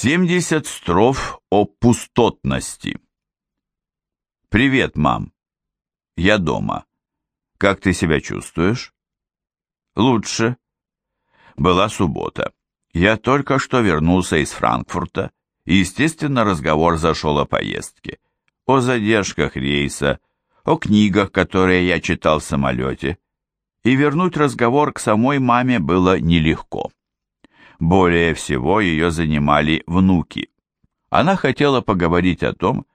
70 строф о пустотности. Привет, мам. Я дома. Как ты себя чувствуешь? Лучше. Была суббота. Я только что вернулся из Франкфурта, естественно, разговор зашел о поездке, о задержках рейса, о книгах, которые я читал в самолете, и вернуть разговор к самой маме было нелегко. Более всего ее занимали внуки. Она хотела поговорить о том,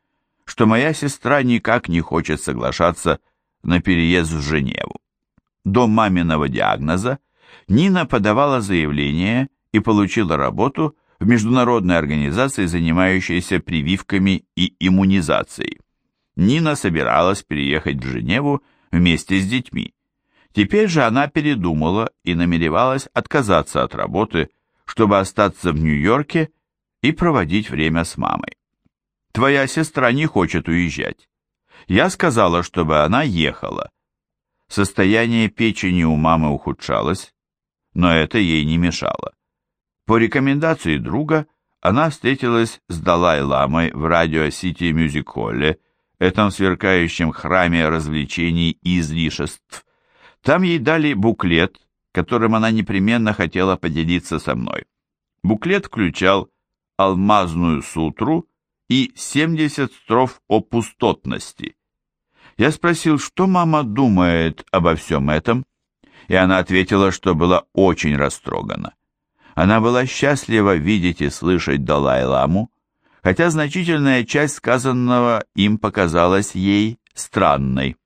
что моя сестра никак не хочет соглашаться на переезд в Женеву. До маминого диагноза Нина подавала заявление и получила работу в международной организации, занимающейся прививками и иммунизацией. Нина собиралась переехать в Женеву вместе с детьми. Теперь же она передумала и намеревалась отказаться от работы, чтобы остаться в Нью-Йорке и проводить время с мамой. Твоя сестра не хочет уезжать. Я сказала, чтобы она ехала. Состояние печени у мамы ухудшалось, но это ей не мешало. По рекомендации друга она встретилась с Далай-ламой в радио-сити мюзик-холле, этом сверкающем храме развлечений и излишеств. Там ей дали буклет, которым она непременно хотела поделиться со мной. Буклет включал алмазную сутру и 70 строф о пустотности. Я спросил, что мама думает обо всем этом, и она ответила, что была очень растрогана. Она была счастлива видеть и слышать Далай-ламу, хотя значительная часть сказанного им показалась ей странной.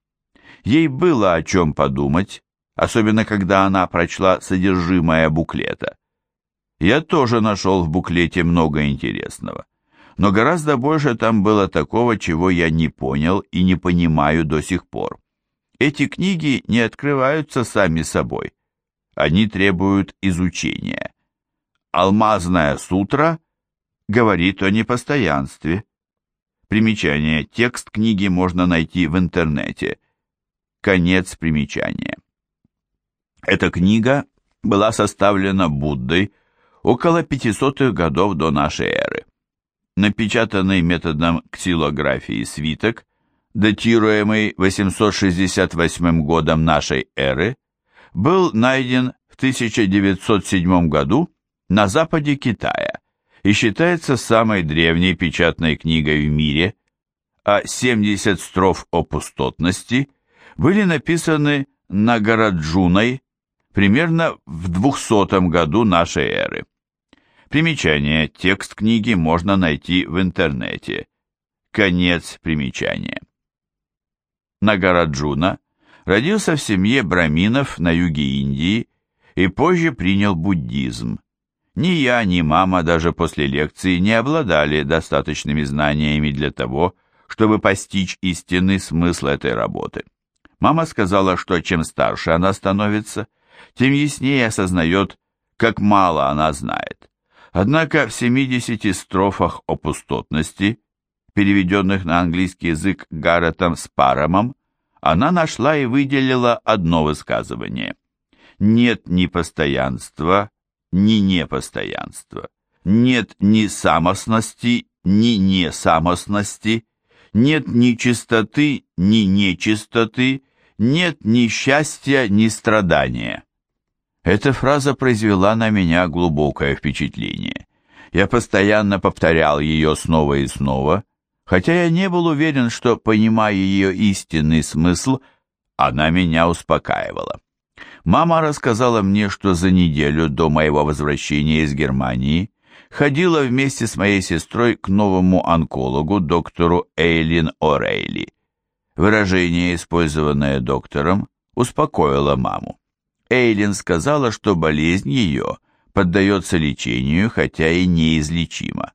Ей было о чем подумать, особенно когда она прочла содержимое буклета. Я тоже нашел в буклете много интересного, но гораздо больше там было такого, чего я не понял и не понимаю до сих пор. Эти книги не открываются сами собой, они требуют изучения. «Алмазная сутра» говорит о непостоянстве. Примечание. Текст книги можно найти в интернете. Конец примечания. Эта книга была составлена Буддой около 500-х годов до нашей эры. Напечатанный методом ксилографии свиток, датируемый 868 годом нашей эры, был найден в 1907 году на западе Китая и считается самой древней печатной книгой в мире, а 70 строф о пустотности были написаны Нагараджуной примерно в 200 году нашей эры. Примечание. Текст книги можно найти в интернете. Конец примечания. Нагараджуна родился в семье браминов на юге Индии и позже принял буддизм. Ни я, ни мама даже после лекции не обладали достаточными знаниями для того, чтобы постичь истинный смысл этой работы. Мама сказала, что чем старше она становится, тем яснее осознает, как мало она знает. Однако в 70 строфах о пустотности, переведенных на английский язык Гарретом Спаромом, она нашла и выделила одно высказывание. Нет ни постоянства, ни непостоянства. Нет ни самостности, ни несамостности. Нет ни чистоты, ни нечистоты. Нет ни счастья, ни страдания. Эта фраза произвела на меня глубокое впечатление. Я постоянно повторял ее снова и снова, хотя я не был уверен, что, понимая ее истинный смысл, она меня успокаивала. Мама рассказала мне, что за неделю до моего возвращения из Германии ходила вместе с моей сестрой к новому онкологу, доктору Эйлин О'Рейли. Выражение, использованное доктором, успокоило маму. Эйлин сказала, что болезнь ее поддается лечению, хотя и неизлечима.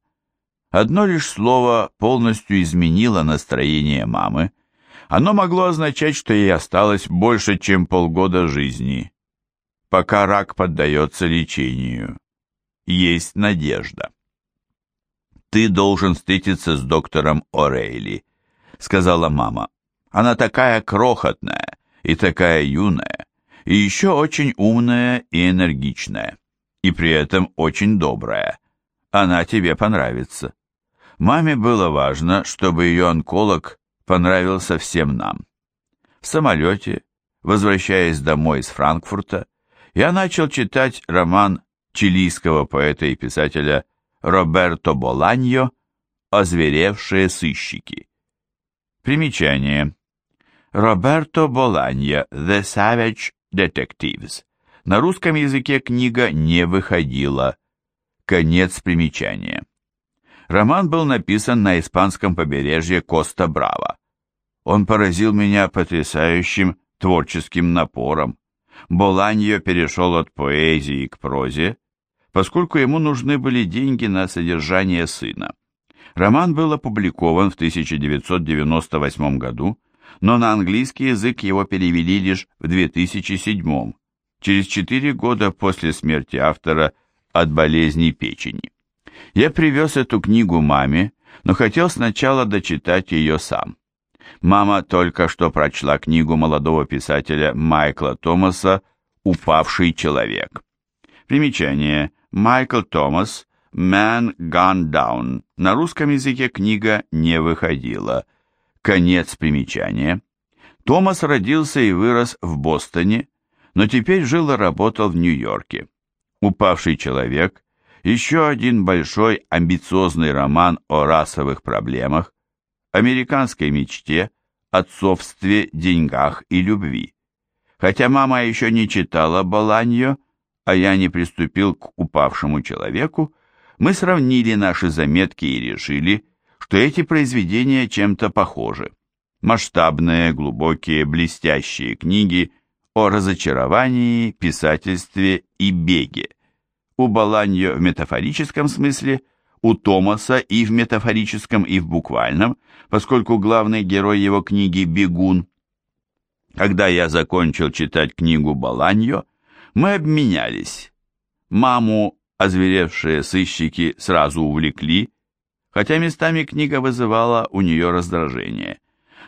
Одно лишь слово полностью изменило настроение мамы. Оно могло означать, что ей осталось больше, чем полгода жизни, пока рак поддается лечению. Есть надежда. «Ты должен встретиться с доктором О'Рейли», — сказала мама. «Она такая крохотная и такая юная и еще очень умная и энергичная, и при этом очень добрая. Она тебе понравится. Маме было важно, чтобы ее онколог понравился всем нам. В самолете, возвращаясь домой из Франкфурта, я начал читать роман чилийского поэта и писателя Роберто Боланьо «Озверевшие сыщики». Примечание. Роберто Боланьо «The Savage Detectives». На русском языке книга не выходила. Конец примечания. Роман был написан на испанском побережье Коста-Браво. Он поразил меня потрясающим творческим напором. Боланьо перешел от поэзии к прозе, поскольку ему нужны были деньги на содержание сына. Роман был опубликован в 1998 году, но на английский язык его перевели лишь в 2007, через четыре года после смерти автора от болезни печени. Я привез эту книгу маме, но хотел сначала дочитать ее сам. Мама только что прочла книгу молодого писателя Майкла Томаса «Упавший человек». Примечание. Майкл Томас «Man Gone Down». На русском языке книга не выходила. Конец примечания. Томас родился и вырос в Бостоне, но теперь жил и работал в Нью-Йорке. «Упавший человек» – еще один большой амбициозный роман о расовых проблемах, американской мечте, отцовстве, деньгах и любви. Хотя мама еще не читала Баланьо, а я не приступил к упавшему человеку, мы сравнили наши заметки и решили, что эти произведения чем-то похожи. Масштабные, глубокие, блестящие книги о разочаровании, писательстве и беге. У Баланьо в метафорическом смысле – у Томаса и в метафорическом, и в буквальном, поскольку главный герой его книги – бегун. Когда я закончил читать книгу Баланьо, мы обменялись. Маму озверевшие сыщики сразу увлекли, хотя местами книга вызывала у нее раздражение.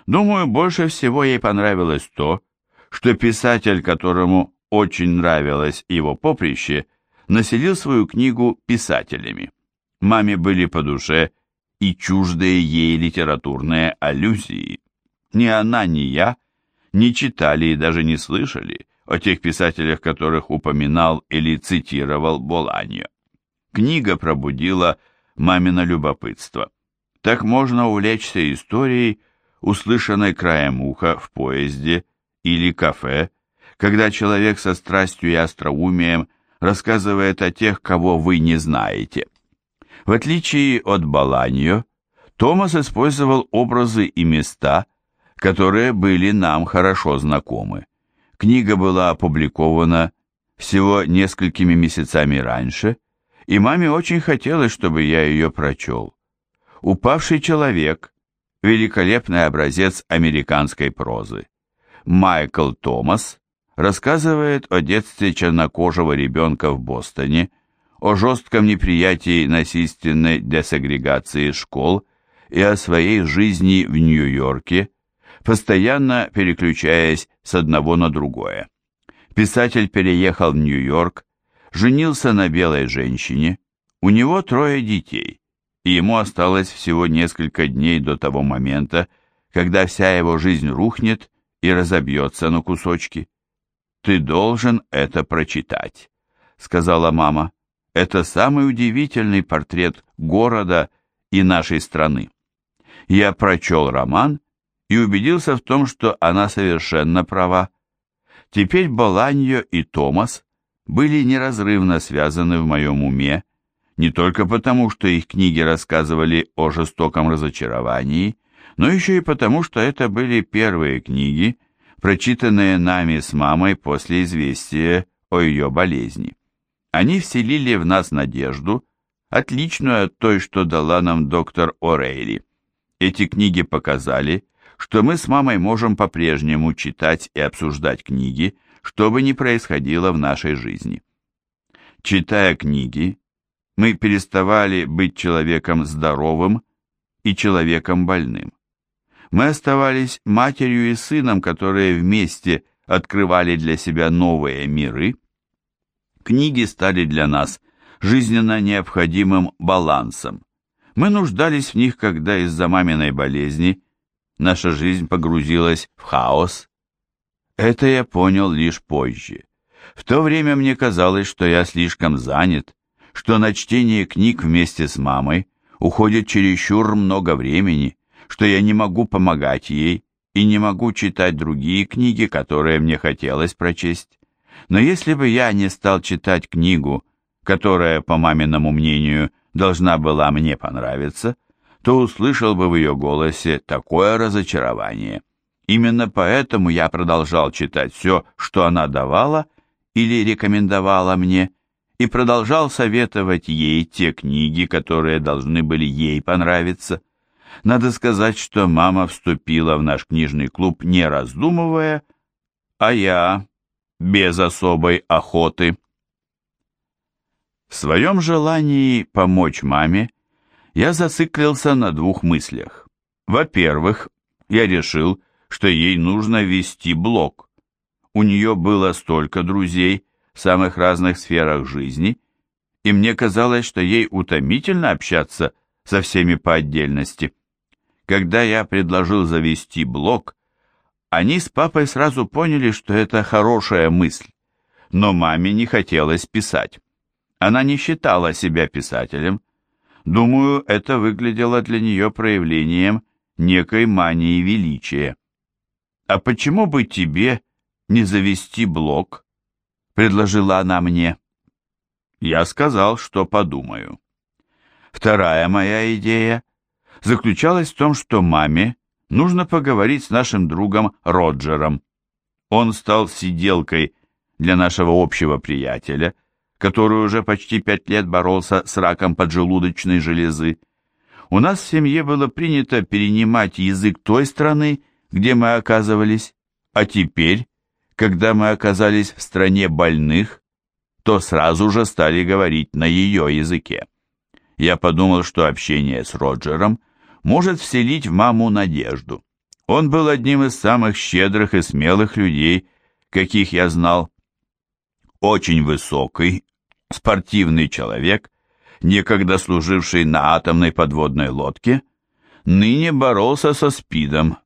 Думаю, больше всего ей понравилось то, что писатель, которому очень нравилось его поприще, населил свою книгу писателями. Маме были по душе и чуждые ей литературные аллюзии. Ни она, ни я не читали и даже не слышали о тех писателях, которых упоминал или цитировал Боланьо. Книга пробудила мамино любопытство. Так можно увлечься историей, услышанной краем уха в поезде или кафе, когда человек со страстью и остроумием рассказывает о тех, кого вы не знаете. В отличие от Баланьо, Томас использовал образы и места, которые были нам хорошо знакомы. Книга была опубликована всего несколькими месяцами раньше, и маме очень хотелось, чтобы я ее прочел. «Упавший человек» – великолепный образец американской прозы. Майкл Томас рассказывает о детстве чернокожего ребенка в Бостоне – о жестком неприятии насильственной десагрегации школ и о своей жизни в Нью-Йорке, постоянно переключаясь с одного на другое. Писатель переехал в Нью-Йорк, женился на белой женщине, у него трое детей, и ему осталось всего несколько дней до того момента, когда вся его жизнь рухнет и разобьется на кусочки. «Ты должен это прочитать», — сказала мама. Это самый удивительный портрет города и нашей страны. Я прочел роман и убедился в том, что она совершенно права. Теперь Боланьо и Томас были неразрывно связаны в моем уме, не только потому, что их книги рассказывали о жестоком разочаровании, но еще и потому, что это были первые книги, прочитанные нами с мамой после известия о ее болезни. Они вселили в нас надежду, отличную от той, что дала нам доктор О'Рейли. Эти книги показали, что мы с мамой можем по-прежнему читать и обсуждать книги, что бы ни происходило в нашей жизни. Читая книги, мы переставали быть человеком здоровым и человеком больным. Мы оставались матерью и сыном, которые вместе открывали для себя новые миры, Книги стали для нас жизненно необходимым балансом. Мы нуждались в них, когда из-за маминой болезни наша жизнь погрузилась в хаос. Это я понял лишь позже. В то время мне казалось, что я слишком занят, что на чтение книг вместе с мамой уходит чересчур много времени, что я не могу помогать ей и не могу читать другие книги, которые мне хотелось прочесть. Но если бы я не стал читать книгу, которая, по маминому мнению, должна была мне понравиться, то услышал бы в ее голосе такое разочарование. Именно поэтому я продолжал читать все, что она давала или рекомендовала мне, и продолжал советовать ей те книги, которые должны были ей понравиться. Надо сказать, что мама вступила в наш книжный клуб не раздумывая, а я без особой охоты. В своем желании помочь маме я зациклился на двух мыслях. Во-первых, я решил, что ей нужно вести блог. У нее было столько друзей в самых разных сферах жизни, и мне казалось, что ей утомительно общаться со всеми по отдельности. Когда я предложил завести блог, они с папой сразу поняли, что это хорошая мысль, но маме не хотелось писать. Она не считала себя писателем. Думаю, это выглядело для нее проявлением некой мании величия. «А почему бы тебе не завести блог?» — предложила она мне. Я сказал, что подумаю. Вторая моя идея заключалась в том, что маме нужно поговорить с нашим другом Роджером. Он стал сиделкой для нашего общего приятеля, который уже почти пять лет боролся с раком поджелудочной железы. У нас в семье было принято перенимать язык той страны, где мы оказывались, а теперь, когда мы оказались в стране больных, то сразу же стали говорить на ее языке. Я подумал, что общение с Роджером может вселить в маму надежду. Он был одним из самых щедрых и смелых людей, каких я знал. Очень высокий, спортивный человек, некогда служивший на атомной подводной лодке, ныне боролся со СПИДом.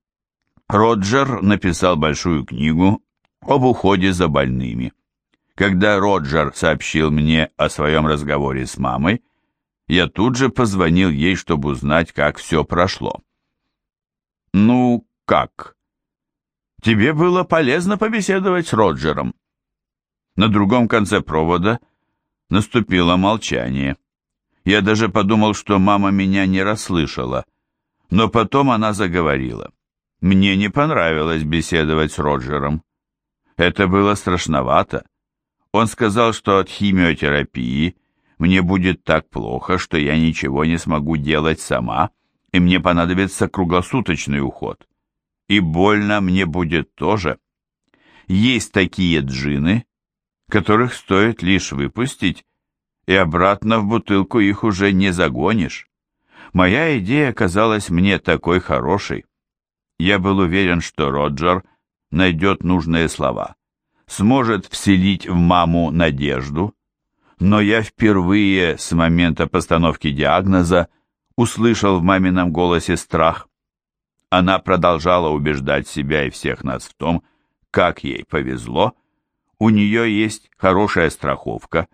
Роджер написал большую книгу об уходе за больными. Когда Роджер сообщил мне о своем разговоре с мамой, я тут же позвонил ей, чтобы узнать, как все прошло. «Ну, как?» «Тебе было полезно побеседовать с Роджером?» На другом конце провода наступило молчание. Я даже подумал, что мама меня не расслышала, но потом она заговорила. Мне не понравилось беседовать с Роджером. Это было страшновато. Он сказал, что от химиотерапии мне будет так плохо, что я ничего не смогу делать сама, и мне понадобится круглосуточный уход. И больно мне будет тоже. Есть такие джины, которых стоит лишь выпустить, и обратно в бутылку их уже не загонишь. Моя идея казалась мне такой хорошей. Я был уверен, что Роджер найдет нужные слова сможет вселить в маму надежду, но я впервые с момента постановки диагноза услышал в мамином голосе страх. Она продолжала убеждать себя и всех нас в том, как ей повезло, у нее есть хорошая страховка,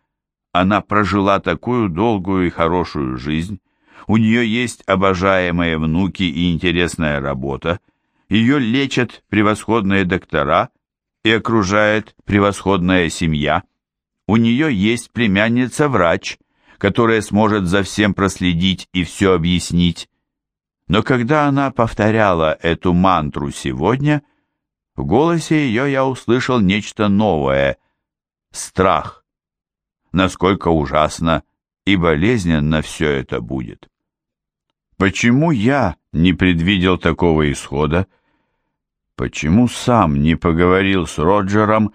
она прожила такую долгую и хорошую жизнь, у нее есть обожаемые внуки и интересная работа, ее лечат превосходные доктора – и окружает превосходная семья. У нее есть племянница-врач, которая сможет за всем проследить и все объяснить. Но когда она повторяла эту мантру сегодня, в голосе ее я услышал нечто новое — страх. Насколько ужасно и болезненно все это будет. Почему я не предвидел такого исхода? Почему сам не поговорил с Роджером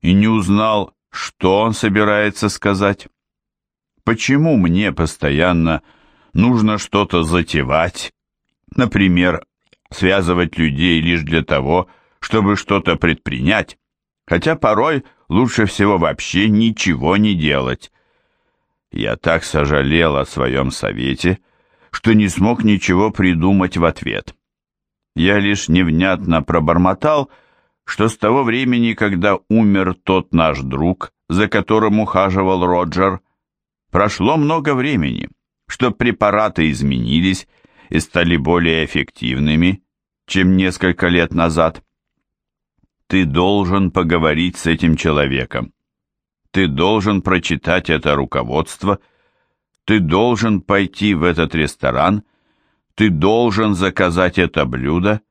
и не узнал, что он собирается сказать? Почему мне постоянно нужно что-то затевать, например, связывать людей лишь для того, чтобы что-то предпринять, хотя порой лучше всего вообще ничего не делать? Я так сожалел о своем совете, что не смог ничего придумать в ответ. Я лишь невнятно пробормотал, что с того времени, когда умер тот наш друг, за которым ухаживал Роджер, прошло много времени, что препараты изменились и стали более эффективными, чем несколько лет назад. Ты должен поговорить с этим человеком. Ты должен прочитать это руководство. Ты должен пойти в этот ресторан. Ты должен заказать это блюдо.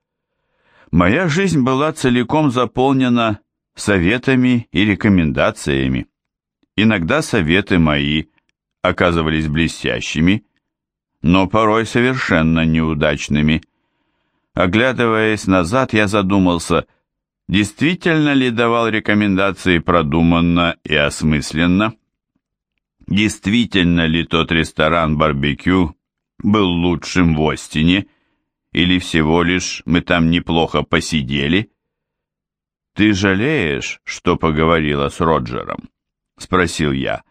Моя жизнь была целиком заполнена советами и рекомендациями. Иногда советы мои оказывались блестящими, но порой совершенно неудачными. Оглядываясь назад, я задумался – Действительно ли давал рекомендации продуманно и осмысленно? Действительно ли тот ресторан-барбекю был лучшим в Остине? Или всего лишь мы там неплохо посидели? «Ты жалеешь, что поговорила с Роджером?» — спросил я.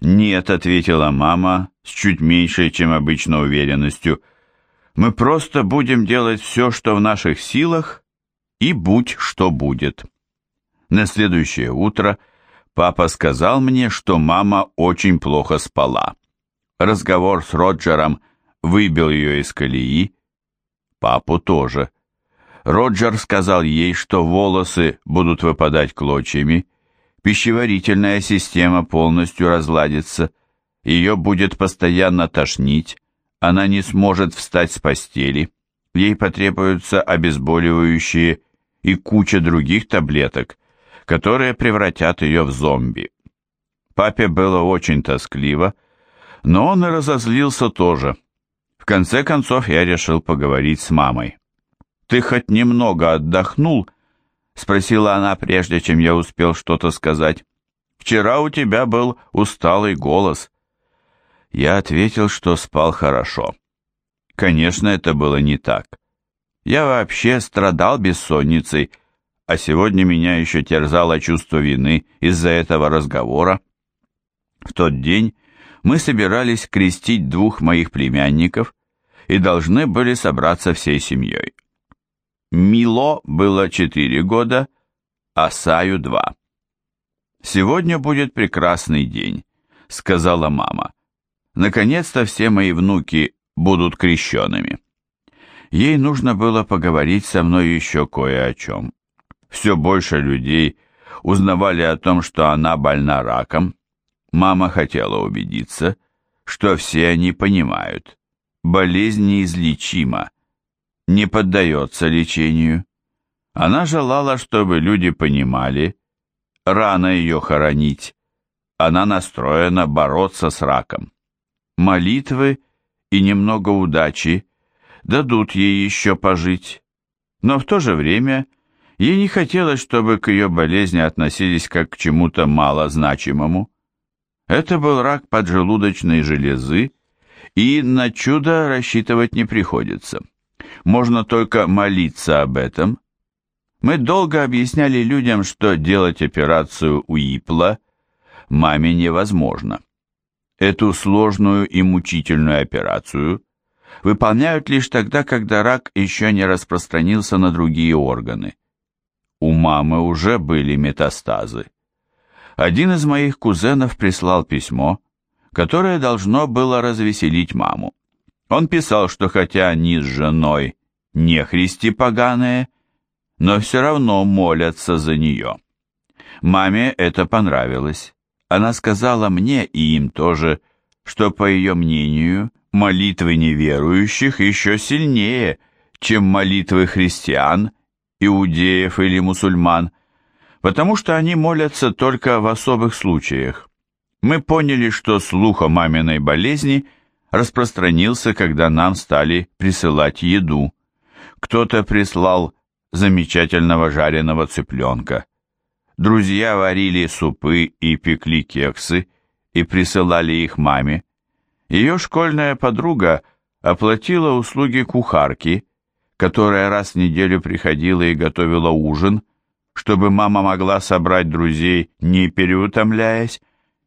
«Нет», — ответила мама с чуть меньшей, чем обычно, уверенностью. «Мы просто будем делать все, что в наших силах, и будь что будет. На следующее утро папа сказал мне, что мама очень плохо спала. Разговор с Роджером выбил ее из колеи, папу тоже. Роджер сказал ей, что волосы будут выпадать клочьями, пищеварительная система полностью разладится, ее будет постоянно тошнить, она не сможет встать с постели, ей потребуются обезболивающие и куча других таблеток, которые превратят ее в зомби. Папе было очень тоскливо, но он и разозлился тоже. В конце концов я решил поговорить с мамой. «Ты хоть немного отдохнул?» — спросила она, прежде чем я успел что-то сказать. «Вчера у тебя был усталый голос». Я ответил, что спал хорошо. Конечно, это было не так. Я вообще страдал бессонницей, а сегодня меня еще терзало чувство вины из-за этого разговора. В тот день мы собирались крестить двух моих племянников и должны были собраться всей семьей. Мило было четыре года, а Саю два. «Сегодня будет прекрасный день», — сказала мама. «Наконец-то все мои внуки будут крещенными». Ей нужно было поговорить со мной еще кое о чем. Все больше людей узнавали о том, что она больна раком. Мама хотела убедиться, что все они понимают. Болезнь неизлечима, не поддается лечению. Она желала, чтобы люди понимали, рано ее хоронить. Она настроена бороться с раком. Молитвы и немного удачи дадут ей еще пожить. Но в то же время ей не хотелось, чтобы к ее болезни относились как к чему-то малозначимому. Это был рак поджелудочной железы, и на чудо рассчитывать не приходится. Можно только молиться об этом. Мы долго объясняли людям, что делать операцию у Ипла маме невозможно. Эту сложную и мучительную операцию выполняют лишь тогда, когда рак еще не распространился на другие органы. У мамы уже были метастазы. Один из моих кузенов прислал письмо, которое должно было развеселить маму. Он писал, что хотя они с женой не христи поганые, но все равно молятся за нее. Маме это понравилось. Она сказала мне и им тоже, что, по ее мнению, молитвы неверующих еще сильнее, чем молитвы христиан, иудеев или мусульман, потому что они молятся только в особых случаях. Мы поняли, что слух о маминой болезни распространился, когда нам стали присылать еду. Кто-то прислал замечательного жареного цыпленка. Друзья варили супы и пекли кексы и присылали их маме. Ее школьная подруга оплатила услуги кухарки, которая раз в неделю приходила и готовила ужин, чтобы мама могла собрать друзей, не переутомляясь,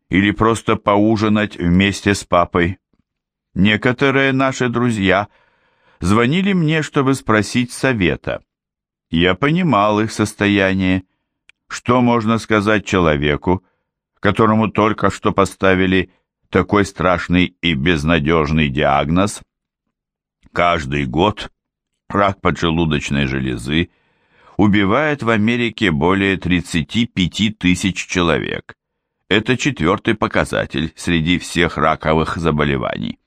или просто поужинать вместе с папой. Некоторые наши друзья звонили мне, чтобы спросить совета. Я понимал их состояние. Что можно сказать человеку, которому только что поставили такой страшный и безнадежный диагноз? Каждый год рак поджелудочной железы убивает в Америке более 35 тысяч человек. Это четвертый показатель среди всех раковых заболеваний.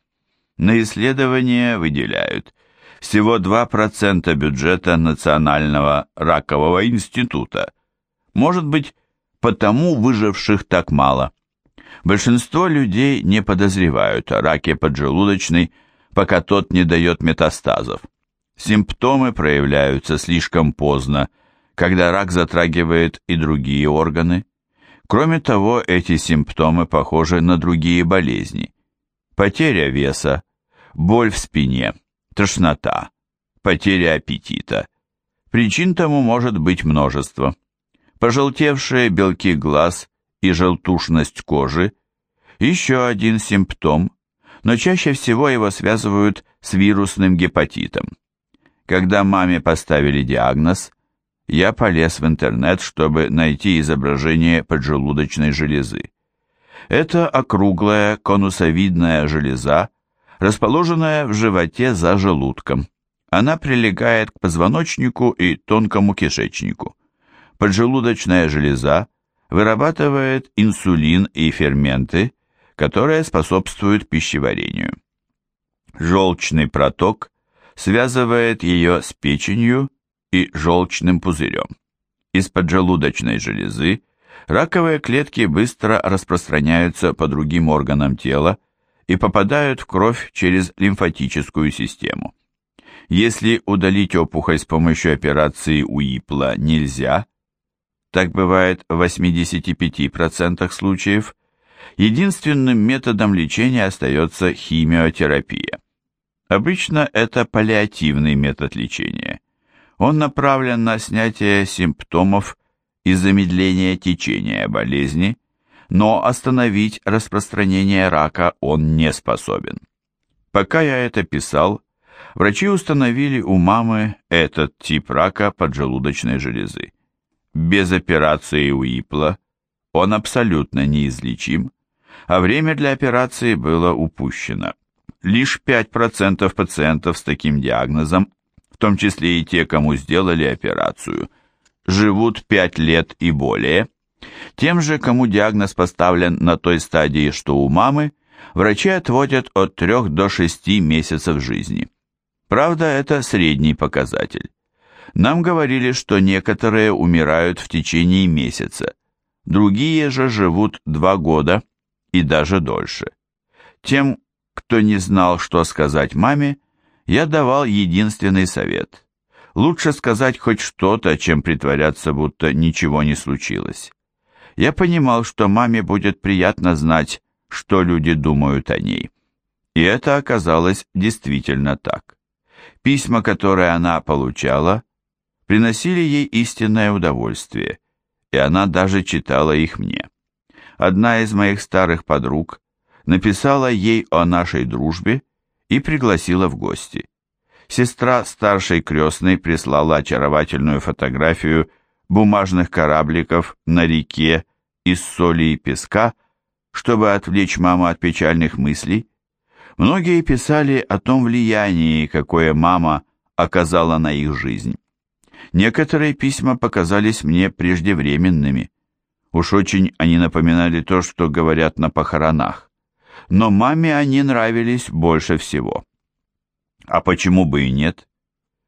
На исследования выделяют всего 2% бюджета Национального ракового института. Может быть, потому выживших так мало. Большинство людей не подозревают о раке поджелудочной, пока тот не дает метастазов. Симптомы проявляются слишком поздно, когда рак затрагивает и другие органы. Кроме того, эти симптомы похожи на другие болезни. Потеря веса, боль в спине, тошнота, потеря аппетита. Причин тому может быть множество. Пожелтевшие белки глаз и желтушность кожи – еще один симптом, но чаще всего его связывают с вирусным гепатитом. Когда маме поставили диагноз, я полез в интернет, чтобы найти изображение поджелудочной железы. Это округлая конусовидная железа, расположенная в животе за желудком. Она прилегает к позвоночнику и тонкому кишечнику. Поджелудочная железа вырабатывает инсулин и ферменты, которые способствуют пищеварению. Желчный проток связывает ее с печенью и желчным пузырем. Из поджелудочной железы раковые клетки быстро распространяются по другим органам тела и попадают в кровь через лимфатическую систему. Если удалить опухоль с помощью операции УИПЛа нельзя, так бывает в 85% случаев, единственным методом лечения остается химиотерапия. Обычно это паллиативный метод лечения. Он направлен на снятие симптомов и замедление течения болезни, но остановить распространение рака он не способен. Пока я это писал, врачи установили у мамы этот тип рака поджелудочной железы. Без операции УИПЛа он абсолютно неизлечим, а время для операции было упущено. Лишь 5% пациентов с таким диагнозом, в том числе и те, кому сделали операцию, живут 5 лет и более. Тем же, кому диагноз поставлен на той стадии, что у мамы, врачи отводят от 3 до 6 месяцев жизни. Правда, это средний показатель. Нам говорили, что некоторые умирают в течение месяца, другие же живут 2 года и даже дольше. Тем, кто не знал, что сказать маме, я давал единственный совет. Лучше сказать хоть что-то, чем притворяться, будто ничего не случилось. Я понимал, что маме будет приятно знать, что люди думают о ней. И это оказалось действительно так. Письма, которые она получала, приносили ей истинное удовольствие, и она даже читала их мне. Одна из моих старых подруг написала ей о нашей дружбе и пригласила в гости. Сестра старшей крестной прислала очаровательную фотографию бумажных корабликов на реке из соли и песка, чтобы отвлечь маму от печальных мыслей. Многие писали о том влиянии, какое мама оказала на их жизнь. Некоторые письма показались мне преждевременными. Уж очень они напоминали то, что говорят на похоронах но маме они нравились больше всего. А почему бы и нет?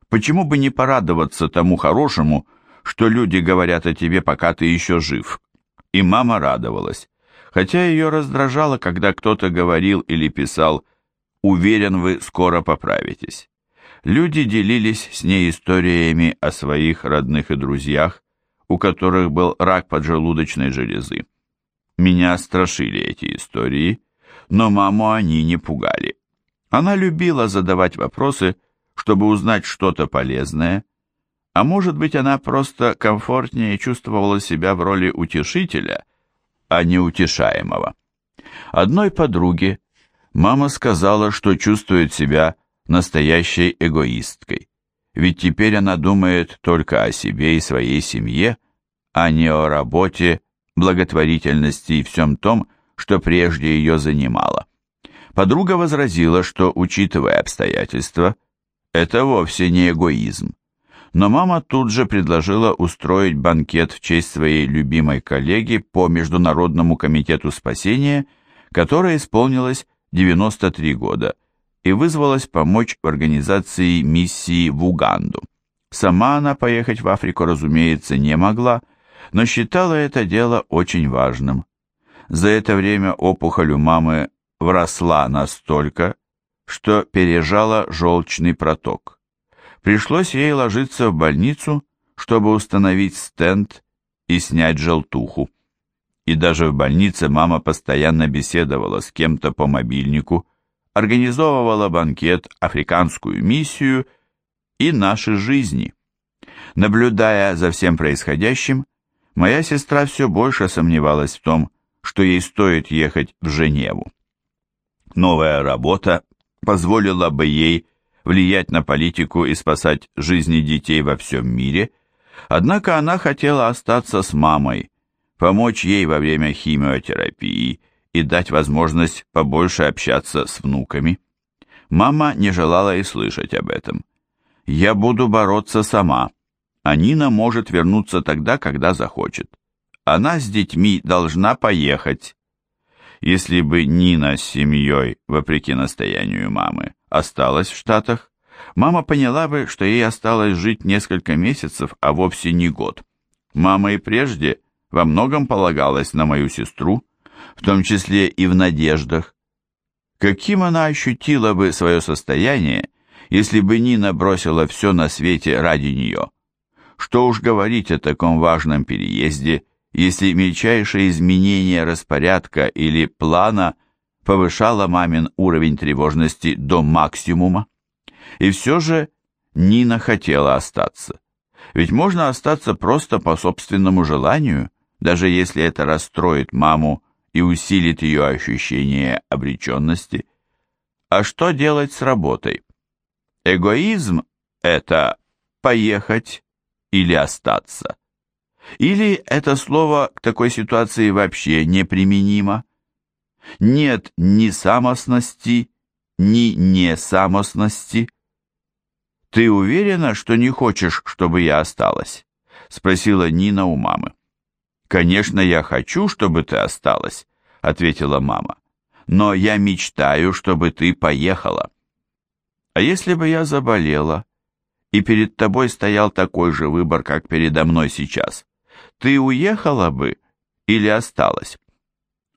Почему бы не порадоваться тому хорошему, что люди говорят о тебе, пока ты еще жив? И мама радовалась, хотя ее раздражало, когда кто-то говорил или писал «Уверен, вы скоро поправитесь». Люди делились с ней историями о своих родных и друзьях, у которых был рак поджелудочной железы. Меня страшили эти истории, но маму они не пугали. Она любила задавать вопросы, чтобы узнать что-то полезное, а может быть она просто комфортнее чувствовала себя в роли утешителя, а не утешаемого. Одной подруге мама сказала, что чувствует себя настоящей эгоисткой, ведь теперь она думает только о себе и своей семье, а не о работе, благотворительности и всем том, что прежде ее занимало. Подруга возразила, что, учитывая обстоятельства, это вовсе не эгоизм. Но мама тут же предложила устроить банкет в честь своей любимой коллеги по Международному комитету спасения, которой исполнилось 93 года, и вызвалась помочь в организации миссии в Уганду. Сама она поехать в Африку, разумеется, не могла, но считала это дело очень важным. За это время опухоль у мамы вросла настолько, что пережала желчный проток. Пришлось ей ложиться в больницу, чтобы установить стенд и снять желтуху. И даже в больнице мама постоянно беседовала с кем-то по мобильнику, организовывала банкет, африканскую миссию и наши жизни. Наблюдая за всем происходящим, моя сестра все больше сомневалась в том, что ей стоит ехать в Женеву. Новая работа позволила бы ей влиять на политику и спасать жизни детей во всем мире, однако она хотела остаться с мамой, помочь ей во время химиотерапии и дать возможность побольше общаться с внуками. Мама не желала и слышать об этом. «Я буду бороться сама, а Нина может вернуться тогда, когда захочет. Она с детьми должна поехать». Если бы Нина с семьей, вопреки настоянию мамы, осталась в Штатах, мама поняла бы, что ей осталось жить несколько месяцев, а вовсе не год. Мама и прежде во многом полагалась на мою сестру, в том числе и в надеждах. Каким она ощутила бы свое состояние, если бы Нина бросила все на свете ради нее? Что уж говорить о таком важном переезде, если мельчайшее изменение распорядка или плана повышало мамин уровень тревожности до максимума. И все же Нина хотела остаться. Ведь можно остаться просто по собственному желанию, даже если это расстроит маму и усилит ее ощущение обреченности. А что делать с работой? Эгоизм – это поехать или остаться. Или это слово к такой ситуации вообще неприменимо? Нет ни самостности, ни несамостности. «Ты уверена, что не хочешь, чтобы я осталась?» – спросила Нина у мамы. «Конечно, я хочу, чтобы ты осталась», — ответила мама. «Но я мечтаю, чтобы ты поехала». «А если бы я заболела, и перед тобой стоял такой же выбор, как передо мной сейчас, ты уехала бы или осталась?»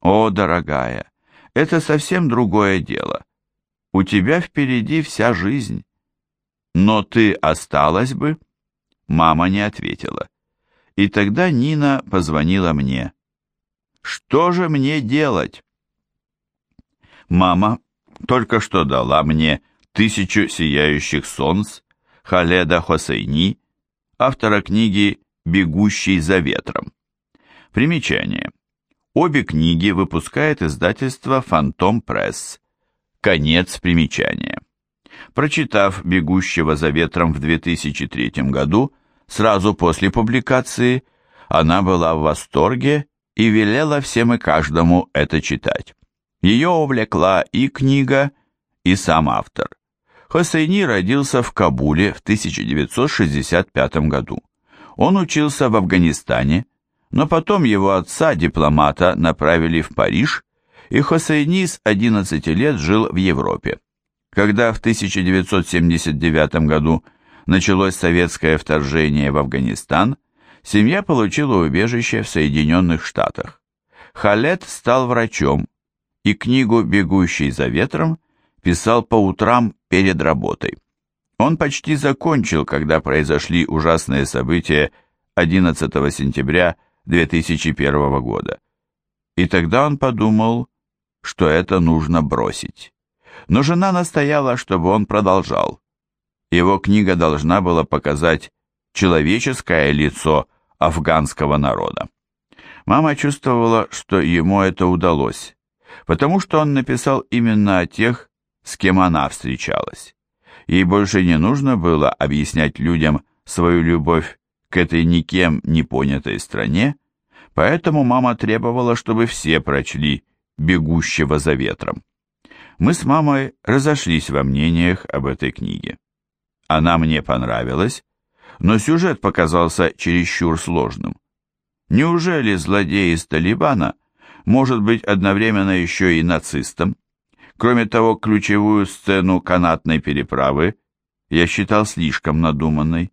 «О, дорогая, это совсем другое дело. У тебя впереди вся жизнь». «Но ты осталась бы?» Мама не ответила. И тогда Нина позвонила мне. Что же мне делать? Мама только что дала мне «Тысячу сияющих солнц» Халеда Хосейни, автора книги «Бегущий за ветром». Примечание. Обе книги выпускает издательство «Фантом Пресс». Конец примечания. Прочитав «Бегущего за ветром» в 2003 году, Сразу после публикации она была в восторге и велела всем и каждому это читать. Ее увлекла и книга, и сам автор. Хосейни родился в Кабуле в 1965 году. Он учился в Афганистане, но потом его отца, дипломата, направили в Париж, и Хосейни с 11 лет жил в Европе. Когда в 1979 году началось советское вторжение в Афганистан, семья получила убежище в Соединенных Штатах. Халет стал врачом и книгу «Бегущий за ветром» писал по утрам перед работой. Он почти закончил, когда произошли ужасные события 11 сентября 2001 года. И тогда он подумал, что это нужно бросить. Но жена настояла, чтобы он продолжал. Его книга должна была показать человеческое лицо афганского народа. Мама чувствовала, что ему это удалось, потому что он написал именно о тех, с кем она встречалась. Ей больше не нужно было объяснять людям свою любовь к этой никем не понятой стране, поэтому мама требовала, чтобы все прочли «Бегущего за ветром». Мы с мамой разошлись во мнениях об этой книге. Она мне понравилась, но сюжет показался чересчур сложным. Неужели злодей из Талибана может быть одновременно еще и нацистом? Кроме того, ключевую сцену канатной переправы я считал слишком надуманной.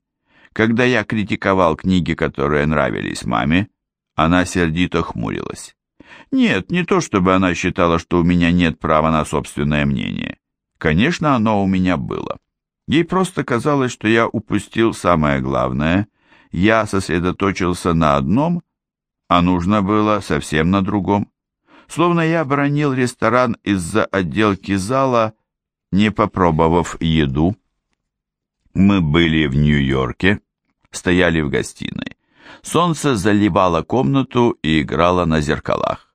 Когда я критиковал книги, которые нравились маме, она сердито хмурилась. Нет, не то чтобы она считала, что у меня нет права на собственное мнение. Конечно, оно у меня было. Ей просто казалось, что я упустил самое главное. Я сосредоточился на одном, а нужно было совсем на другом. Словно я бронил ресторан из-за отделки зала, не попробовав еду. Мы были в Нью-Йорке, стояли в гостиной. Солнце заливало комнату и играло на зеркалах.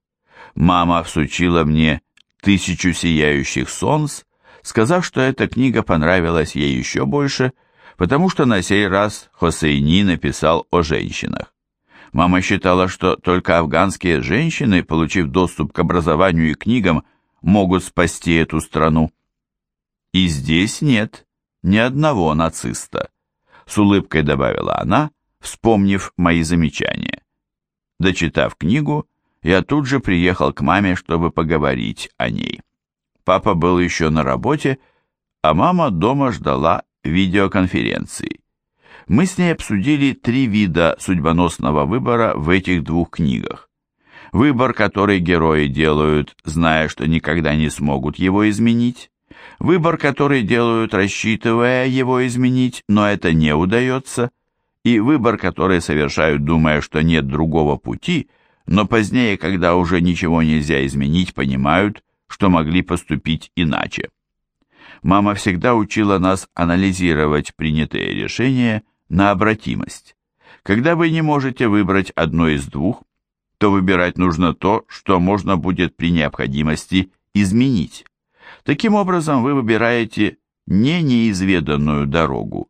Мама всучила мне «Тысячу сияющих солнц», сказав, что эта книга понравилась ей еще больше, потому что на сей раз Хосейни написал о женщинах. Мама считала, что только афганские женщины, получив доступ к образованию и книгам, могут спасти эту страну. И здесь нет ни одного нациста, с улыбкой добавила она, вспомнив мои замечания. Дочитав книгу, я тут же приехал к маме, чтобы поговорить о ней. Папа был еще на работе, а мама дома ждала видеоконференции. Мы с ней обсудили три вида судьбоносного выбора в этих двух книгах. Выбор, который герои делают, зная, что никогда не смогут его изменить. Выбор, который делают, рассчитывая его изменить, но это не удается. И выбор, который совершают, думая, что нет другого пути, но позднее, когда уже ничего нельзя изменить, понимают, что могли поступить иначе. Мама всегда учила нас анализировать принятые решения на обратимость. Когда вы не можете выбрать одно из двух, то выбирать нужно то, что можно будет при необходимости изменить. Таким образом, вы выбираете не неизведанную дорогу,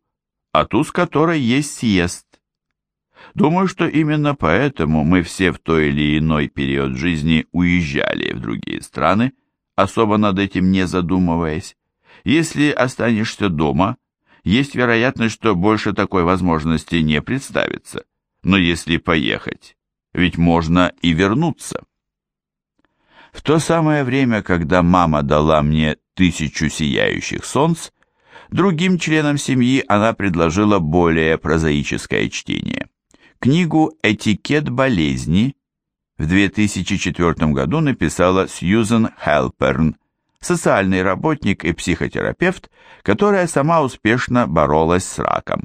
а ту, с которой есть съезд. Думаю, что именно поэтому мы все в той или иной период жизни уезжали в другие страны, особо над этим не задумываясь. Если останешься дома, есть вероятность, что больше такой возможности не представится. Но если поехать, ведь можно и вернуться. В то самое время, когда мама дала мне тысячу сияющих солнц, другим членам семьи она предложила более прозаическое чтение. Книгу «Этикет болезни» в 2004 году написала Сьюзен Хелперн, социальный работник и психотерапевт, которая сама успешно боролась с раком.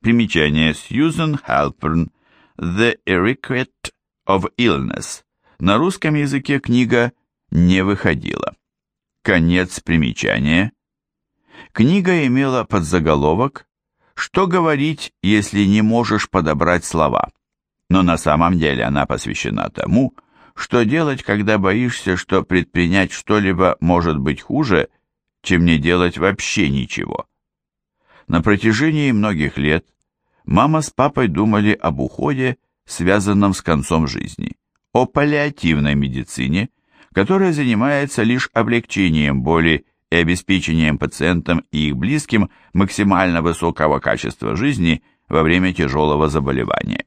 Примечание Сьюзен Хелперн «The Etiquette of Illness» на русском языке книга не выходила. Конец примечания. Книга имела подзаголовок «Что говорить, если не можешь подобрать слова?» но на самом деле она посвящена тому, что делать, когда боишься, что предпринять что-либо может быть хуже, чем не делать вообще ничего. На протяжении многих лет мама с папой думали об уходе, связанном с концом жизни, о паллиативной медицине, которая занимается лишь облегчением боли и обеспечением пациентам и их близким максимально высокого качества жизни во время тяжелого заболевания.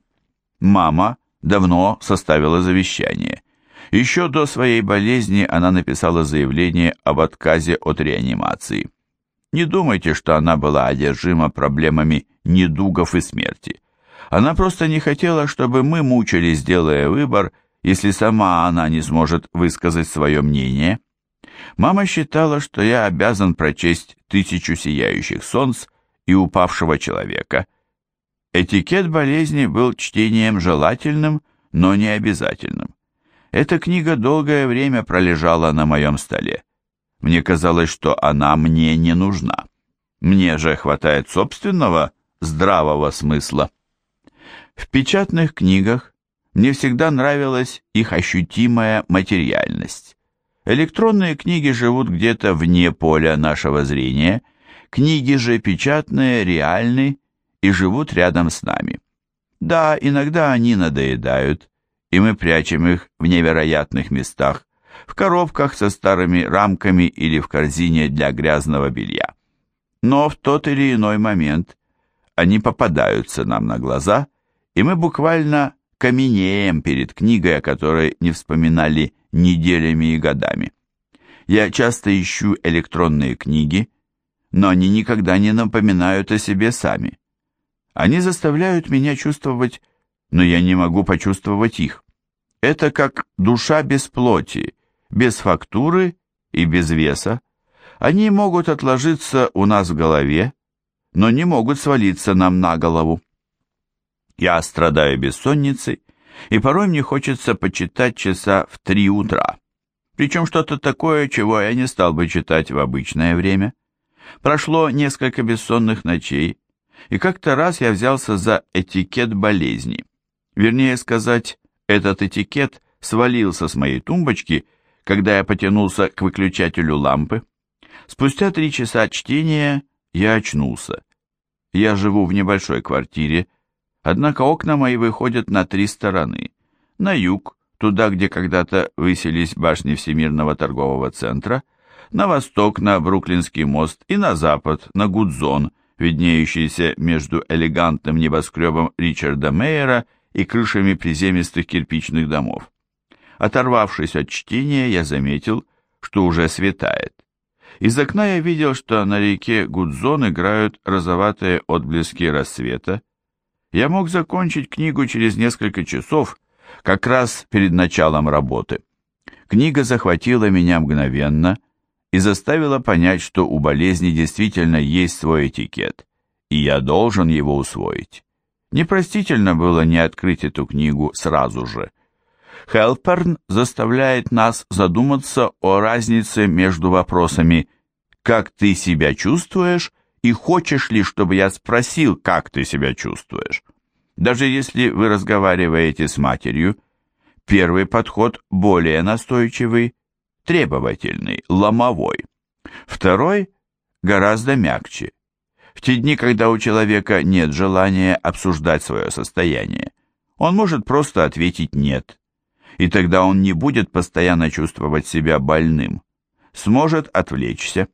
Мама давно составила завещание. Еще до своей болезни она написала заявление об отказе от реанимации. Не думайте, что она была одержима проблемами недугов и смерти. Она просто не хотела, чтобы мы мучились, делая выбор, если сама она не сможет высказать свое мнение. Мама считала, что я обязан прочесть «Тысячу сияющих солнц» и «Упавшего человека», Этикет болезни был чтением желательным, но не обязательным. Эта книга долгое время пролежала на моем столе. Мне казалось, что она мне не нужна. Мне же хватает собственного здравого смысла. В печатных книгах Мне всегда нравилась их ощутимая материальность. Электронные книги живут где-то вне поля нашего зрения, книги же печатные реальны и живут рядом с нами. Да, иногда они надоедают, и мы прячем их в невероятных местах, в коробках со старыми рамками или в корзине для грязного белья. Но в тот или иной момент они попадаются нам на глаза, и мы буквально каменеем перед книгой, о которой не вспоминали неделями и годами. Я часто ищу электронные книги, но они никогда не напоминают о себе сами. Они заставляют меня чувствовать, но я не могу почувствовать их. Это как душа без плоти, без фактуры и без веса. Они могут отложиться у нас в голове, но не могут свалиться нам на голову. Я страдаю бессонницей, и порой мне хочется почитать часа в три утра. Причем что-то такое, чего я не стал бы читать в обычное время. Прошло несколько бессонных ночей, и как-то раз я взялся за этикет болезни. Вернее сказать, этот этикет свалился с моей тумбочки, когда я потянулся к выключателю лампы. Спустя три часа чтения я очнулся. Я живу в небольшой квартире, однако окна мои выходят на три стороны. На юг, туда, где когда-то высились башни Всемирного торгового центра, на восток, на Бруклинский мост и на запад, на Гудзон, виднеющийся между элегантным небоскребом Ричарда Мейера и крышами приземистых кирпичных домов. Оторвавшись от чтения, я заметил, что уже светает. Из окна я видел, что на реке Гудзон играют розоватые отблески рассвета. Я мог закончить книгу через несколько часов, как раз перед началом работы. Книга захватила меня мгновенно и заставила понять, что у болезни действительно есть свой этикет, и я должен его усвоить. Непростительно было не открыть эту книгу сразу же – Хелперн заставляет нас задуматься о разнице между вопросами «как ты себя чувствуешь» и «хочешь ли, чтобы я спросил, как ты себя чувствуешь». Даже если вы разговариваете с матерью, первый подход более настойчивый, требовательный, ломовой. Второй гораздо мягче. В те дни, когда у человека нет желания обсуждать свое состояние, он может просто ответить «нет» и тогда он не будет постоянно чувствовать себя больным, сможет отвлечься,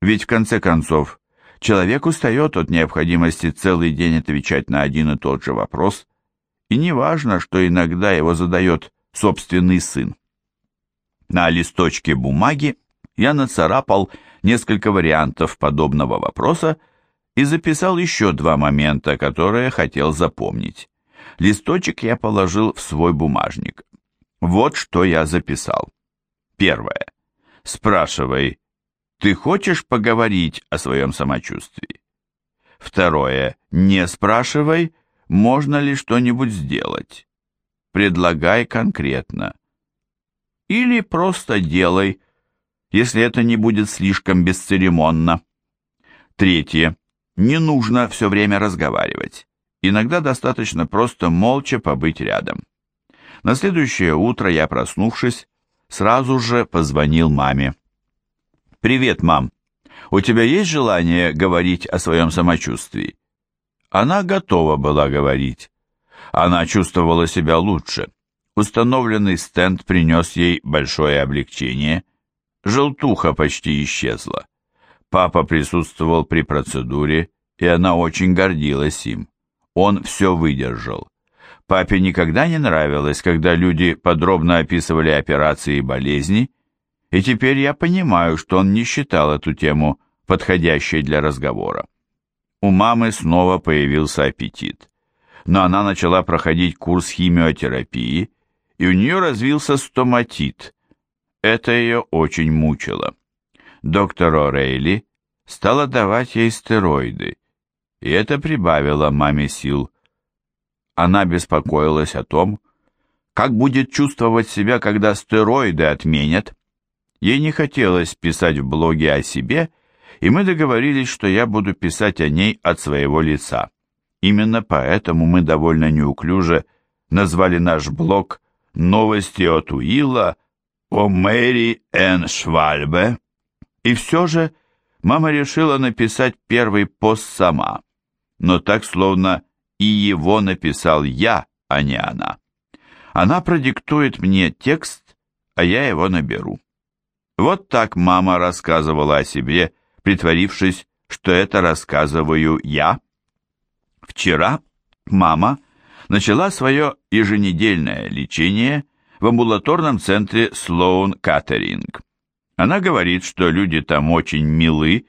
ведь в конце концов человек устает от необходимости целый день отвечать на один и тот же вопрос, и не важно, что иногда его задает собственный сын. На листочке бумаги я нацарапал несколько вариантов подобного вопроса и записал еще два момента, которые хотел запомнить. Листочек я положил в свой бумажник. Вот что я записал. Первое. Спрашивай, ты хочешь поговорить о своем самочувствии? Второе. Не спрашивай, можно ли что-нибудь сделать. Предлагай конкретно. Или просто делай, если это не будет слишком бесцеремонно. Третье. Не нужно все время разговаривать. Иногда достаточно просто молча побыть рядом. На следующее утро я, проснувшись, сразу же позвонил маме. «Привет, мам. У тебя есть желание говорить о своем самочувствии?» Она готова была говорить. Она чувствовала себя лучше. Установленный стенд принес ей большое облегчение. Желтуха почти исчезла. Папа присутствовал при процедуре, и она очень гордилась им. Он все выдержал. Папе никогда не нравилось, когда люди подробно описывали операции и болезни, и теперь я понимаю, что он не считал эту тему подходящей для разговора. У мамы снова появился аппетит, но она начала проходить курс химиотерапии, и у нее развился стоматит. Это ее очень мучило. Доктор О'Рейли стала давать ей стероиды, и это прибавило маме сил. Она беспокоилась о том, как будет чувствовать себя, когда стероиды отменят. Ей не хотелось писать в блоге о себе, и мы договорились, что я буду писать о ней от своего лица. Именно поэтому мы довольно неуклюже назвали наш блог «Новости от Уилла» о Мэри Н. Швальбе, и все же мама решила написать первый пост сама, но так словно и его написал я, а не она. Она продиктует мне текст, а я его наберу. Вот так мама рассказывала о себе, притворившись, что это рассказываю я. Вчера мама начала свое еженедельное лечение в амбулаторном центре Слоун Каттеринг. Она говорит, что люди там очень милы,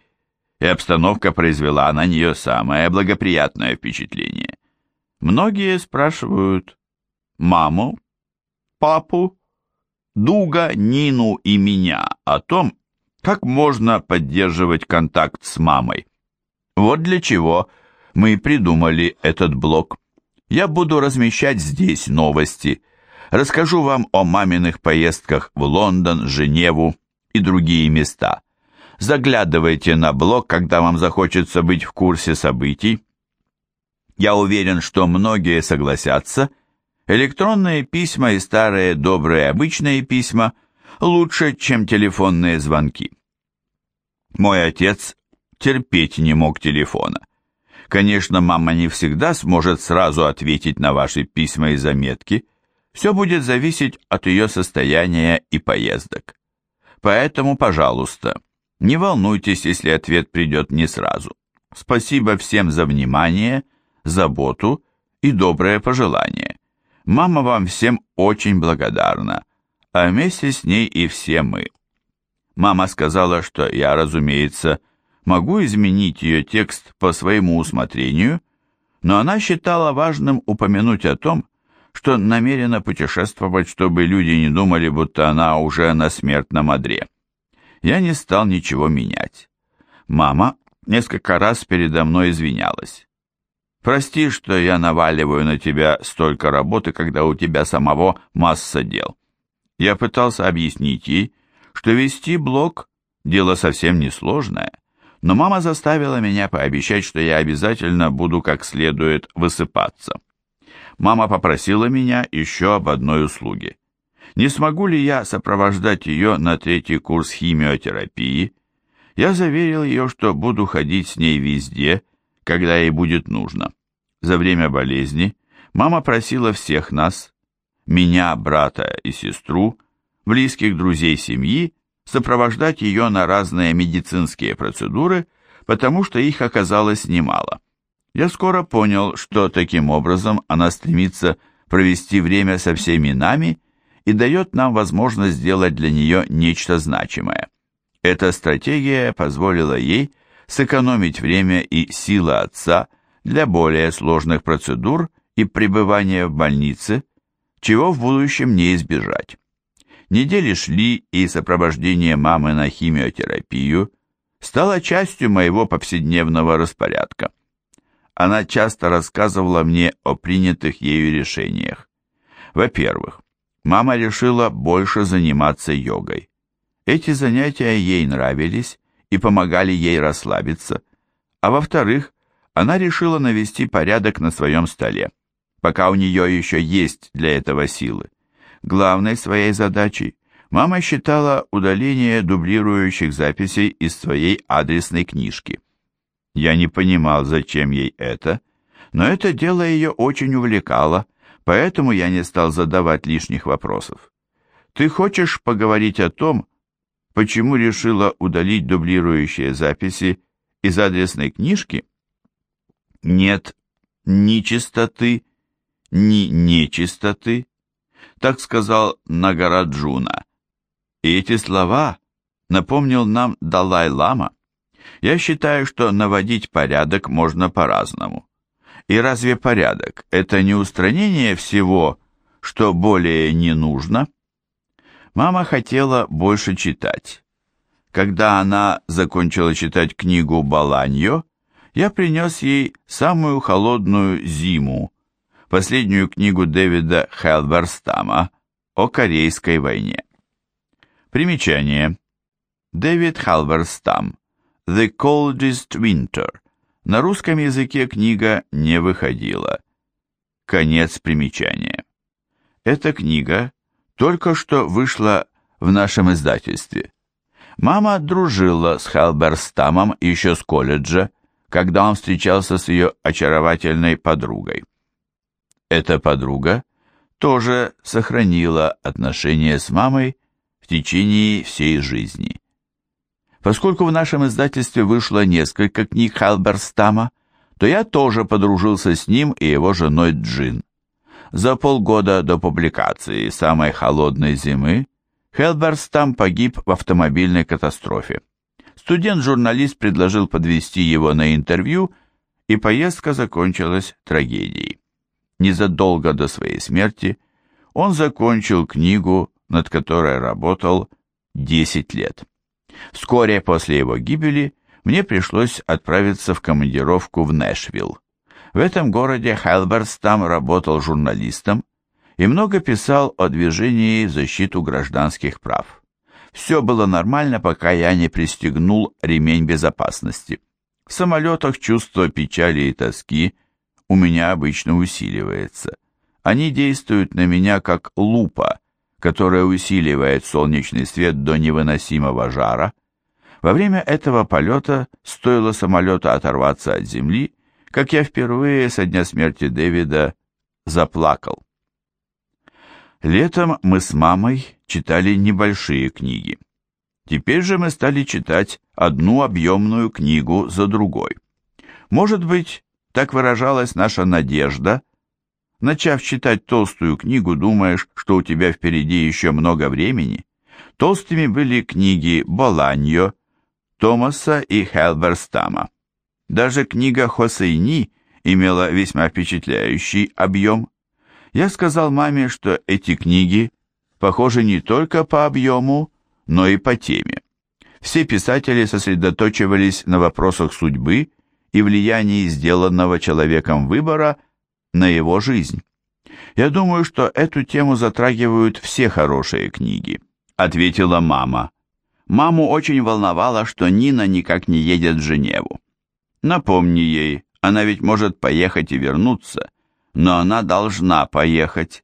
и обстановка произвела на нее самое благоприятное впечатление. Многие спрашивают маму, папу, Дуга, Нину и меня о том, как можно поддерживать контакт с мамой. Вот для чего мы придумали этот блог. Я буду размещать здесь новости, расскажу вам о маминых поездках в Лондон, Женеву и другие места. Заглядывайте на блог, когда вам захочется быть в курсе событий. Я уверен, что многие согласятся. Электронные письма и старые добрые обычные письма лучше, чем телефонные звонки. Мой отец терпеть не мог телефона. Конечно, мама не всегда сможет сразу ответить на ваши письма и заметки. Все будет зависеть от ее состояния и поездок. Поэтому, пожалуйста, не волнуйтесь, если ответ придет не сразу. Спасибо всем за внимание, заботу и доброе пожелание. Мама вам всем очень благодарна, а вместе с ней и все мы. Мама сказала, что я, разумеется, могу изменить ее текст по своему усмотрению, но она считала важным упомянуть о том, что намерена путешествовать, чтобы люди не думали, будто она уже на смертном одре. Я не стал ничего менять. Мама несколько раз передо мной извинялась. «Прости, что я наваливаю на тебя столько работы, когда у тебя самого масса дел». Я пытался объяснить ей, что вести блог – дело совсем несложное, но мама заставила меня пообещать, что я обязательно буду как следует высыпаться мама попросила меня еще об одной услуге. Не смогу ли я сопровождать ее на третий курс химиотерапии? Я заверил ее, что буду ходить с ней везде, когда ей будет нужно. За время болезни мама просила всех нас, меня, брата и сестру, близких друзей семьи, сопровождать ее на разные медицинские процедуры, потому что их оказалось немало. Я скоро понял, что таким образом она стремится провести время со всеми нами и дает нам возможность сделать для нее нечто значимое. Эта стратегия позволила ей сэкономить время и силы отца для более сложных процедур и пребывания в больнице, чего в будущем не избежать. Недели шли, и сопровождение мамы на химиотерапию стало частью моего повседневного распорядка она часто рассказывала мне о принятых ею решениях. Во-первых, мама решила больше заниматься йогой. Эти занятия ей нравились и помогали ей расслабиться. А во-вторых, она решила навести порядок на своем столе, пока у нее еще есть для этого силы. Главной своей задачей мама считала удаление дублирующих записей из своей адресной книжки. Я не понимал, зачем ей это, но это дело ее очень увлекало, поэтому я не стал задавать лишних вопросов. Ты хочешь поговорить о том, почему решила удалить дублирующие записи из адресной книжки? Нет ни чистоты, ни нечистоты, так сказал Нагараджуна. И эти слова напомнил нам Далай-лама. Я считаю, что наводить порядок можно по-разному. И разве порядок – это не устранение всего, что более не нужно? Мама хотела больше читать. Когда она закончила читать книгу «Баланьо», я принес ей самую холодную зиму, последнюю книгу Дэвида Хелберстама о Корейской войне. Примечание. Дэвид Халберстам The Coldest Winter. На русском языке книга не выходила. Конец примечания. Эта книга только что вышла в нашем издательстве. Мама дружила с Хелберстамом еще с колледжа, когда он встречался с ее очаровательной подругой. Эта подруга тоже сохранила отношения с мамой в течение всей жизни. Поскольку в нашем издательстве вышло несколько книг Халберстама, то я тоже подружился с ним и его женой Джин. За полгода до публикации «Самой холодной зимы» Хелберстам погиб в автомобильной катастрофе. Студент-журналист предложил подвести его на интервью, и поездка закончилась трагедией. Незадолго до своей смерти он закончил книгу, над которой работал 10 лет. Вскоре после его гибели мне пришлось отправиться в командировку в Нэшвилл. В этом городе Хайлберстам работал журналистом и много писал о движении в защиту гражданских прав. Все было нормально, пока я не пристегнул ремень безопасности. В самолетах чувство печали и тоски у меня обычно усиливается. Они действуют на меня как лупа, которая усиливает солнечный свет до невыносимого жара. Во время этого полета стоило самолету оторваться от земли, как я впервые со дня смерти Дэвида заплакал. Летом мы с мамой читали небольшие книги. Теперь же мы стали читать одну объемную книгу за другой. Может быть, так выражалась наша надежда. Начав читать толстую книгу, думаешь, что у тебя впереди еще много времени. Толстыми были книги Боланьо, Томаса и Хелберстама. Даже книга Хосейни имела весьма впечатляющий объем. Я сказал маме, что эти книги похожи не только по объему, но и по теме. Все писатели сосредоточивались на вопросах судьбы и влиянии сделанного человеком выбора на его жизнь. Я думаю, что эту тему затрагивают все хорошие книги, ответила мама. Маму очень волновало, что Нина никак не едет в Женеву. Напомни ей, она ведь может поехать и вернуться но она должна поехать.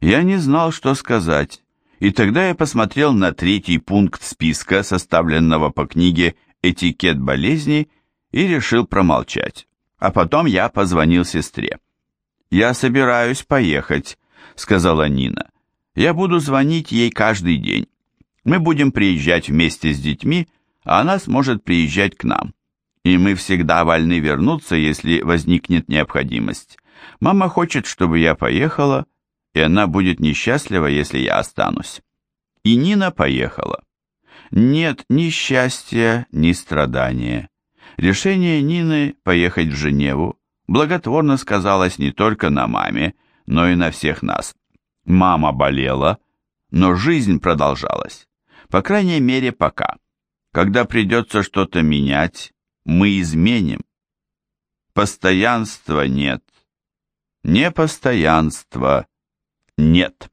Я не знал, что сказать, и тогда я посмотрел на третий пункт списка, составленного по книге «Этикет болезней», и решил промолчать. А потом я позвонил сестре. «Я собираюсь поехать», — сказала Нина. «Я буду звонить ей каждый день. Мы будем приезжать вместе с детьми, а она сможет приезжать к нам. И мы всегда вольны вернуться, если возникнет необходимость. Мама хочет, чтобы я поехала, и она будет несчастлива, если я останусь. И Нина поехала. Нет ни счастья, ни страдания. Решение Нины поехать в Женеву благотворно сказалось не только на маме, но и на всех нас. Мама болела, но жизнь продолжалась. По крайней мере, пока. Когда придется что-то менять, мы изменим. Постоянства нет непостоянства нет.